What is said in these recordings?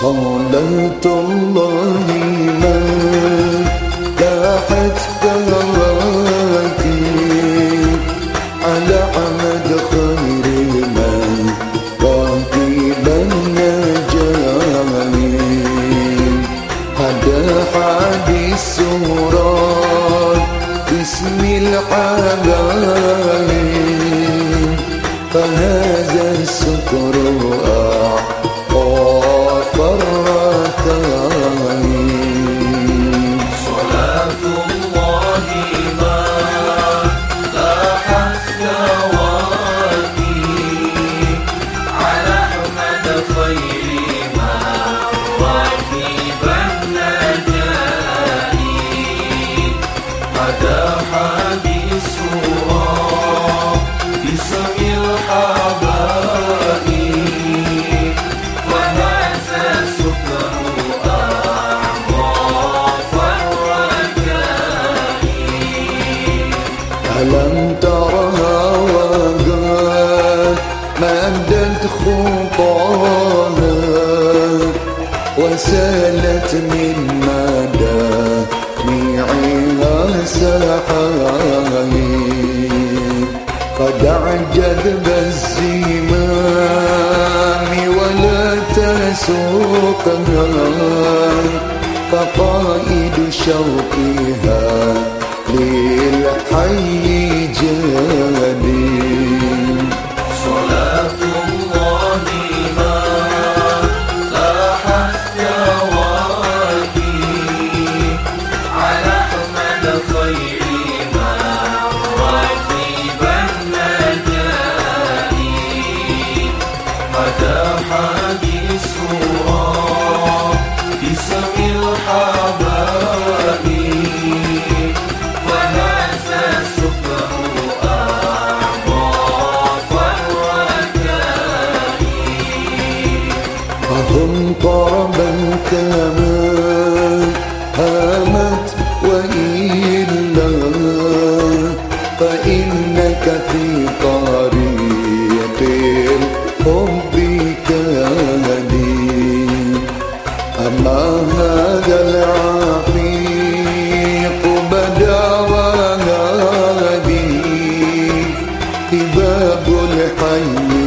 صلاة الله ما لاحت كراتي على عمد خير من راكبا نجاني هذا حديث سورات بسم الحبايب فهذا السكر ألم وسالت من مدامعها سحايا قد أعجب الزمام ولا تسوقها. فقائد شوقها للحي. فإنك في طريق الحب كادي أما هذا العقيق بدا وهادي باب الحي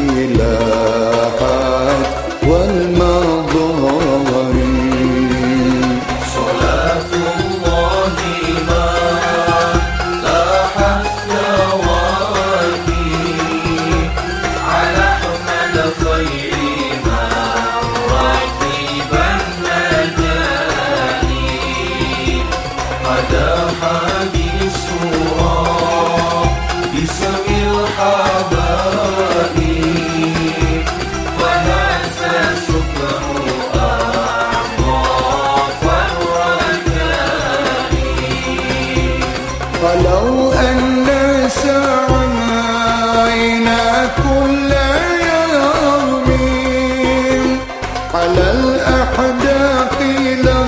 على الأحداق لا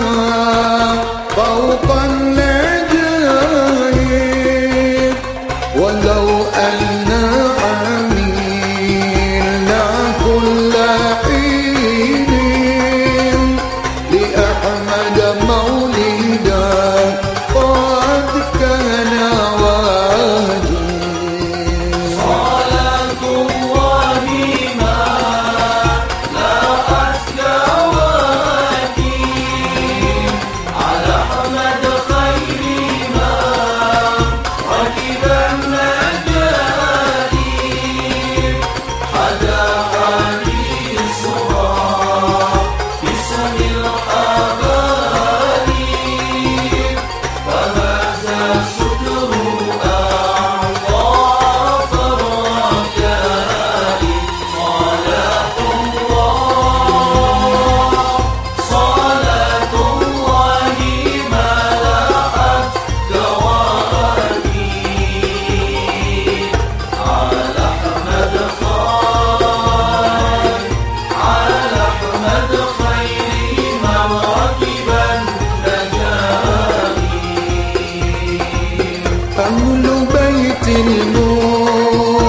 كل بيت الموس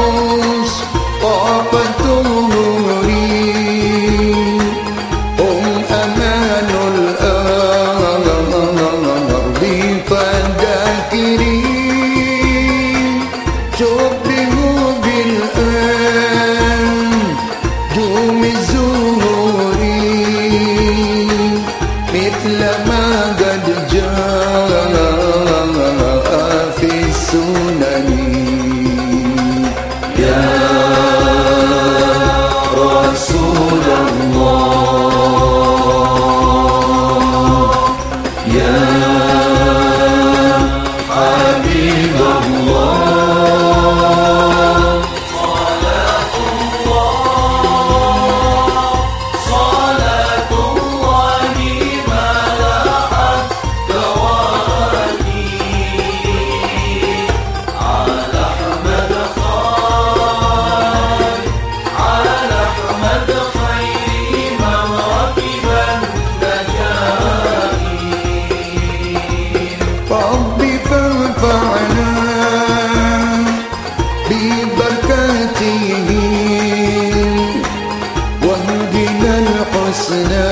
طاقة النوري هم أمان الأرض فذاكرين شبهوا بالآن دوم الزور